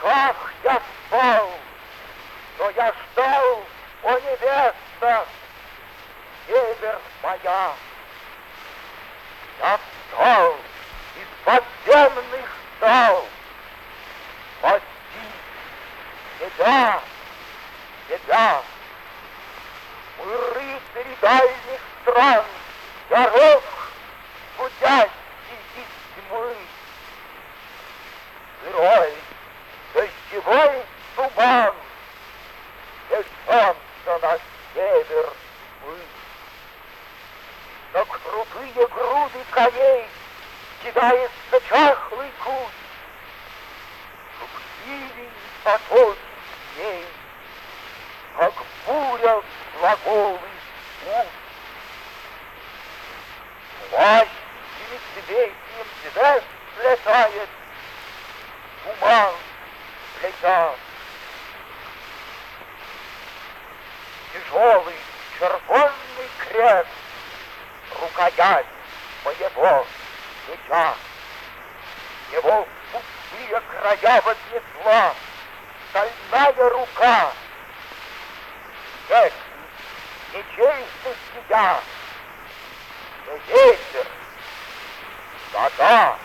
облаках я спал, но я ждал, о невеста, север моя. Я встал из подземных зал, спасти тебя, тебя. Крутые груды коней кидается чахлый куст, Шумливей потоки дней, как буря глаголый уст. Плащ семицветием звезд слетает, Туман летят. Тяжелый червонный крест, рукоять моего меча. Его пустые края вознесла стальная рука. Век мечей стыдя, но ветер, вода,